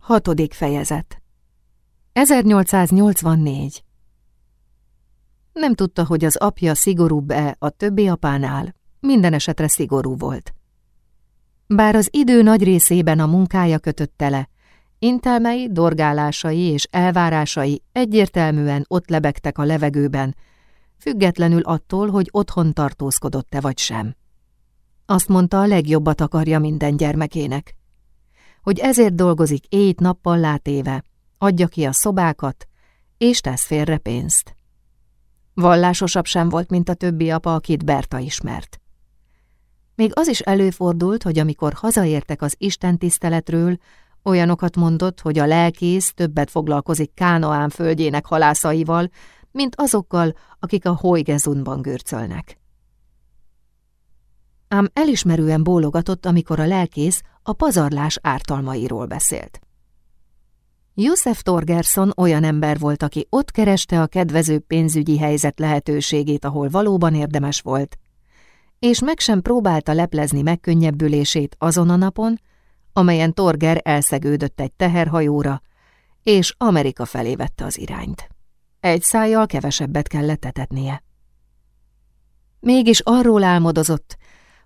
Hatodik fejezet 1884 Nem tudta, hogy az apja szigorúbb-e a többi apánál, minden esetre szigorú volt. Bár az idő nagy részében a munkája kötötte le, intelmei, dorgálásai és elvárásai egyértelműen ott lebegtek a levegőben, függetlenül attól, hogy otthon tartózkodott-e vagy sem. Azt mondta, a legjobbat akarja minden gyermekének. Hogy ezért dolgozik éjt-nappal látéve, adja ki a szobákat, és tesz félre pénzt. Vallásosabb sem volt, mint a többi apa, akit Berta ismert. Még az is előfordult, hogy amikor hazaértek az Isten tiszteletről, olyanokat mondott, hogy a lelkész többet foglalkozik Kánoán földjének halászaival, mint azokkal, akik a Hoygezunban görcölnek. Ám elismerően bólogatott, amikor a lelkész a pazarlás ártalmairól beszélt. József Torgerson olyan ember volt, aki ott kereste a kedvező pénzügyi helyzet lehetőségét, ahol valóban érdemes volt, és meg sem próbálta leplezni megkönnyebbülését azon a napon, amelyen Torger elszegődött egy teherhajóra, és Amerika felé vette az irányt. Egy szájjal kevesebbet kellett etetnie. Mégis arról álmodozott,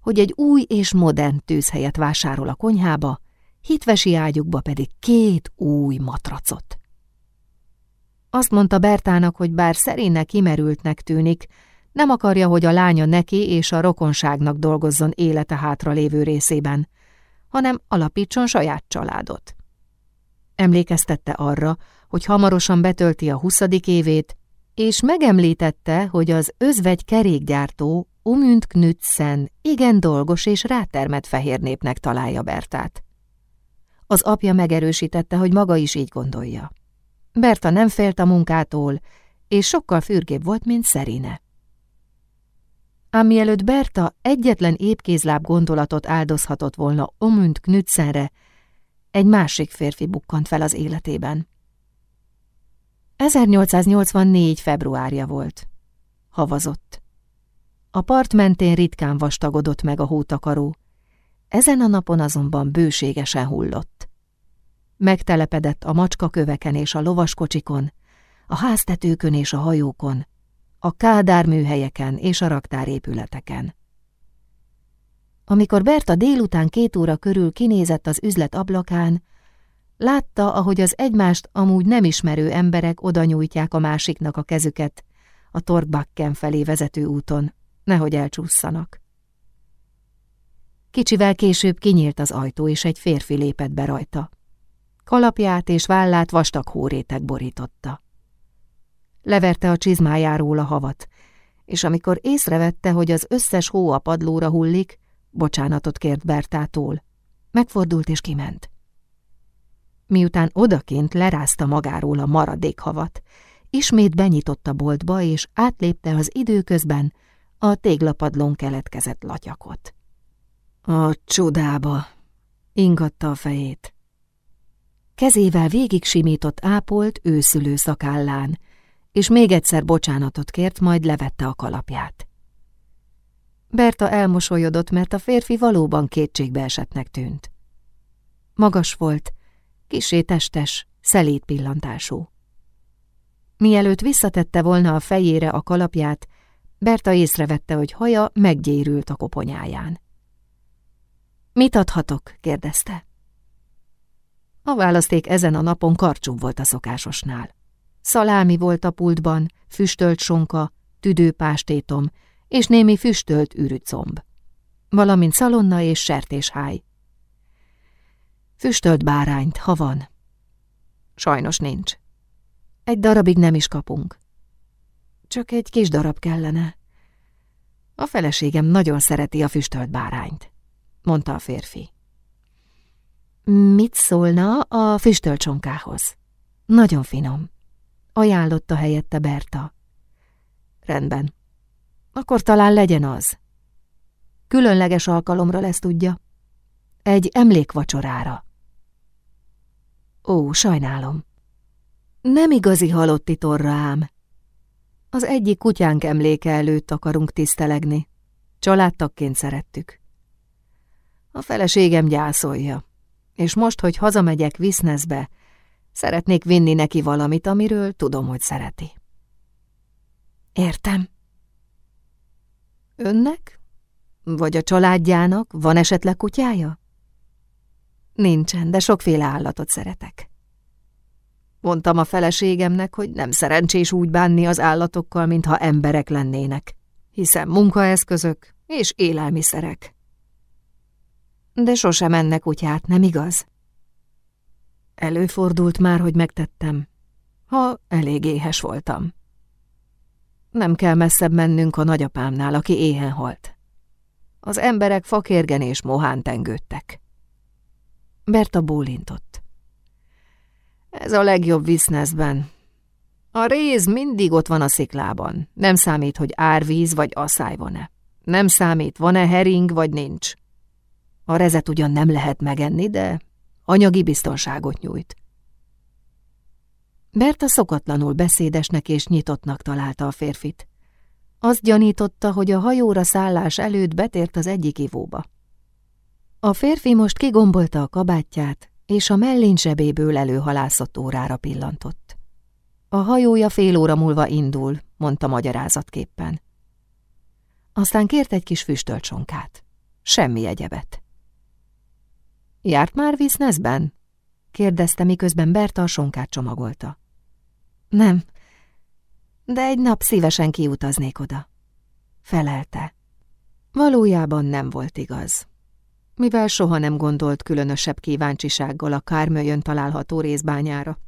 hogy egy új és modern tűzhelyet vásárol a konyhába, hitvesi ágyukba pedig két új matracot. Azt mondta Bertának, hogy bár szerénynek kimerültnek tűnik, nem akarja, hogy a lánya neki és a rokonságnak dolgozzon élete hátra lévő részében, hanem alapítson saját családot. Emlékeztette arra, hogy hamarosan betölti a huszadik évét, és megemlítette, hogy az özvegy kerékgyártó Umünt Knudsen igen dolgos és rátermet fehér népnek találja Bertát. Az apja megerősítette, hogy maga is így gondolja. Berta nem félt a munkától, és sokkal fürgébb volt, mint Szerine. Ám mielőtt Berta egyetlen épkézláb gondolatot áldozhatott volna Omünt Knudsenre, egy másik férfi bukkant fel az életében. 1884. februárja volt. Havazott. A part mentén ritkán vastagodott meg a hótakaró, ezen a napon azonban bőségesen hullott. Megtelepedett a macskaköveken és a lovaskocsikon, a háztetőkön és a hajókon, a kádárműhelyeken és a raktárépületeken. Amikor Berta délután két óra körül kinézett az üzlet ablakán, látta, ahogy az egymást amúgy nem ismerő emberek oda nyújtják a másiknak a kezüket a Torkbakken felé vezető úton, nehogy elcsúszanak. Kicsivel később kinyílt az ajtó, és egy férfi lépett be rajta. Kalapját és vállát vastag hórétek borította. Leverte a csizmájáról a havat, és amikor észrevette, hogy az összes hó a padlóra hullik, bocsánatot kért Bertától. Megfordult és kiment. Miután odakint lerázta magáról a maradék havat, ismét benyitott a boltba, és átlépte az időközben a téglapadlón keletkezett latyakot. A csodába! ingatta a fejét. Kezével végig simított ápolt őszülő szakállán, és még egyszer bocsánatot kért, majd levette a kalapját. Berta elmosolyodott, mert a férfi valóban kétségbe esettnek tűnt. Magas volt, kisé testes, szelíd pillantású. Mielőtt visszatette volna a fejére a kalapját, Berta észrevette, hogy haja meggyérült a koponyáján. Mit adhatok? kérdezte. A választék ezen a napon karcsú volt a szokásosnál. Szalámi volt a pultban, füstölt sonka, tüdőpástétom és némi füstölt ürücomb, valamint szalonna és sertésháj. Füstölt bárányt, ha van. Sajnos nincs. Egy darabig nem is kapunk. Csak egy kis darab kellene. A feleségem nagyon szereti a füstölt bárányt mondta a férfi. Mit szólna a füstölcsonkához? Nagyon finom. Ajánlotta helyette Berta. Rendben. Akkor talán legyen az. Különleges alkalomra lesz, tudja. Egy emlékvacsorára. Ó, sajnálom. Nem igazi halotti torra ám. Az egyik kutyánk emléke előtt akarunk tisztelegni. Családtagként szerettük. A feleségem gyászolja. és most, hogy hazamegyek Viszneszbe, szeretnék vinni neki valamit, amiről tudom, hogy szereti. Értem. Önnek? Vagy a családjának van esetleg kutyája? Nincsen, de sokféle állatot szeretek. Mondtam a feleségemnek, hogy nem szerencsés úgy bánni az állatokkal, mintha emberek lennének, hiszen munkaeszközök és élelmiszerek. De sosem ennek kutyát, nem igaz? Előfordult már, hogy megtettem, ha elég éhes voltam. Nem kell messzebb mennünk a nagyapámnál, aki éhen halt. Az emberek fakérgen és mohán tengődtek. Berta bólintott. Ez a legjobb viszneszben. A réz mindig ott van a sziklában. Nem számít, hogy árvíz vagy asszály van-e. Nem számít, van-e hering vagy nincs. A rezet ugyan nem lehet megenni, de anyagi biztonságot nyújt. Berta szokatlanul beszédesnek és nyitottnak találta a férfit. Azt gyanította, hogy a hajóra szállás előtt betért az egyik ivóba. A férfi most kigombolta a kabátját, és a mellén zsebéből előhalászott órára pillantott. A hajója fél óra múlva indul, mondta magyarázatképpen. Aztán kért egy kis füstölcsonkát. Semmi egyebet. Járt már Visznezben? kérdezte, miközben Berta a sonkát csomagolta. Nem, de egy nap szívesen kiutaznék oda. Felelte. Valójában nem volt igaz. Mivel soha nem gondolt különösebb kíváncsisággal a Kármölyön található részbányára.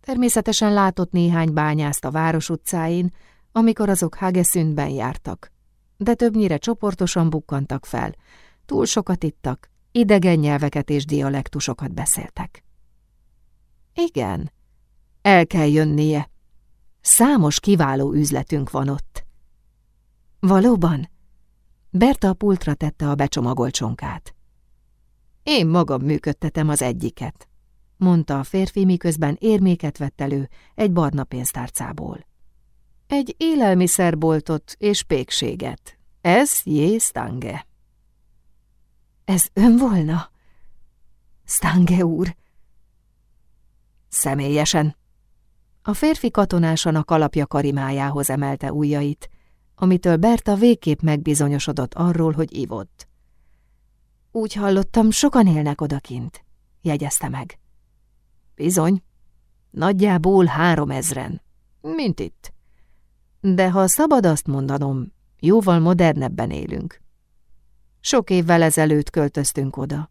Természetesen látott néhány bányászt a város utcáin, amikor azok Hageszündben jártak, de többnyire csoportosan bukkantak fel, túl sokat ittak, idegen nyelveket és dialektusokat beszéltek. Igen, el kell jönnie. Számos kiváló üzletünk van ott. Valóban? Berta a pultra tette a becsomagolt csonkát. Én magam működtetem az egyiket, mondta a férfi, miközben érméket vett elő egy barna pénztárcából. Egy élelmiszerboltot és pékséget. Ez jé Stange. Ez ön volna? Stange úr. Személyesen. A férfi katonásan a kalapja karimájához emelte ujjait, amitől Berta végképp megbizonyosodott arról, hogy ivott. Úgy hallottam, sokan élnek odakint, jegyezte meg. Bizony, nagyjából három ezren, mint itt. De ha szabad azt mondanom, jóval modernebben élünk. Sok évvel ezelőtt költöztünk oda.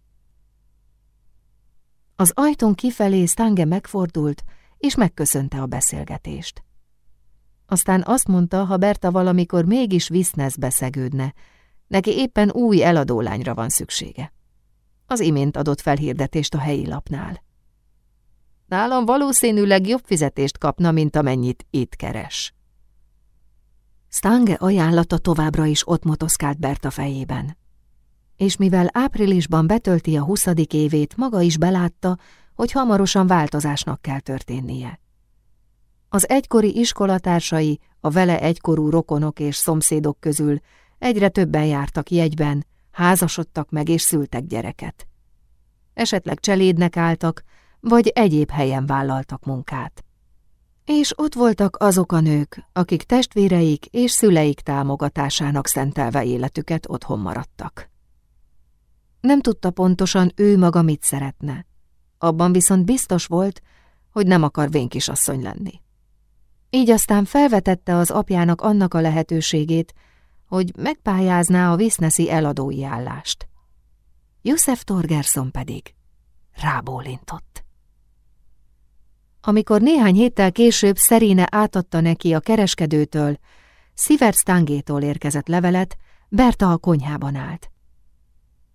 Az ajtón kifelé Stange megfordult, és megköszönte a beszélgetést. Aztán azt mondta, ha Berta valamikor mégis Viszneszbe szegődne, neki éppen új eladólányra van szüksége. Az imént adott felhirdetést a helyi lapnál. Nálam valószínűleg jobb fizetést kapna, mint amennyit itt keres. Stange ajánlata továbbra is ott motoszkált Berta fejében. És mivel áprilisban betölti a huszadik évét, maga is belátta, hogy hamarosan változásnak kell történnie. Az egykori iskolatársai, a vele egykorú rokonok és szomszédok közül egyre többen jártak jegyben, házasodtak meg és szültek gyereket. Esetleg cselédnek álltak, vagy egyéb helyen vállaltak munkát. És ott voltak azok a nők, akik testvéreik és szüleik támogatásának szentelve életüket otthon maradtak. Nem tudta pontosan ő maga mit szeretne. Abban viszont biztos volt, hogy nem akar vénkisasszony lenni. Így aztán felvetette az apjának annak a lehetőségét, hogy megpályázná a Viszneszi eladói állást. József Torgerson pedig rábólintott. Amikor néhány héttel később Szerine átadta neki a kereskedőtől, Sivert Stangétól érkezett levelet, Berta a konyhában állt.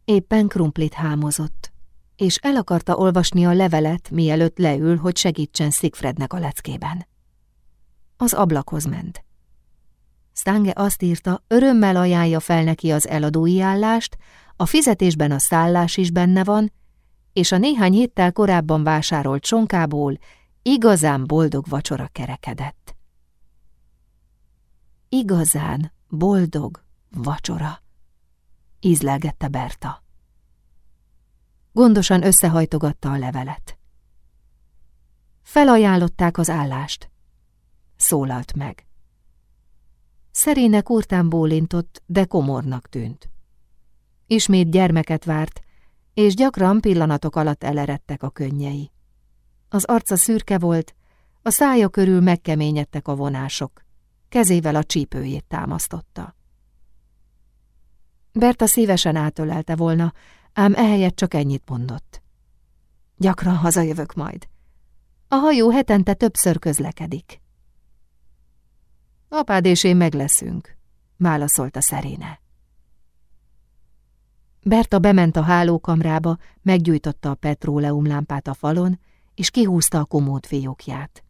Éppen krumplit hámozott, és el akarta olvasni a levelet, mielőtt leül, hogy segítsen Szigfrednek a leckében. Az ablakhoz ment. Stange azt írta, örömmel ajánlja fel neki az eladói állást, a fizetésben a szállás is benne van, és a néhány héttel korábban vásárolt sonkából igazán boldog vacsora kerekedett. Igazán boldog vacsora, ízlelgette Berta. Gondosan összehajtogatta a levelet. Felajánlották az állást. Szólalt meg. Szeréne kurtán bólintott, de komornak tűnt. Ismét gyermeket várt, és gyakran pillanatok alatt eleredtek a könnyei. Az arca szürke volt, a szája körül megkeményedtek a vonások. Kezével a csípőjét támasztotta. Berta szívesen átölelte volna, ám ehelyett csak ennyit mondott. Gyakran hazajövök majd. A hajó hetente többször közlekedik. Apád és én meg leszünk, válaszolta szeréne. Berta bement a hálókamrába, meggyújtotta a petróleumlámpát a falon, és kihúzta a komód fiókját.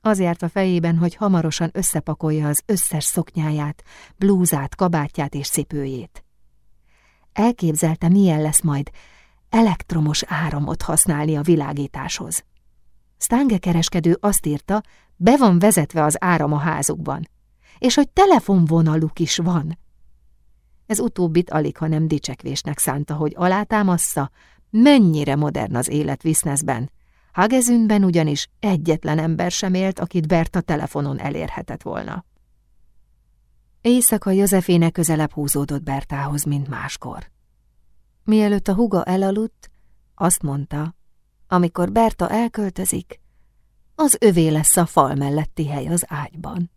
Az járt a fejében, hogy hamarosan összepakolja az összes szoknyáját, blúzát, kabátját és cipőjét. Elképzelte, milyen lesz majd elektromos áramot használni a világításhoz. Stange kereskedő azt írta, be van vezetve az áram a házukban, és hogy telefonvonaluk is van. Ez utóbbit alig, ha nem dicsekvésnek szánta, hogy alátámassza, mennyire modern az élet Viszneszben. Hagezünben ugyanis egyetlen ember sem élt, akit Berta telefonon elérhetett volna. Éjszaka Józeféne közelebb húzódott Bertához, mint máskor. Mielőtt a huga elaludt, azt mondta, amikor Berta elköltözik, az övé lesz a fal melletti hely az ágyban.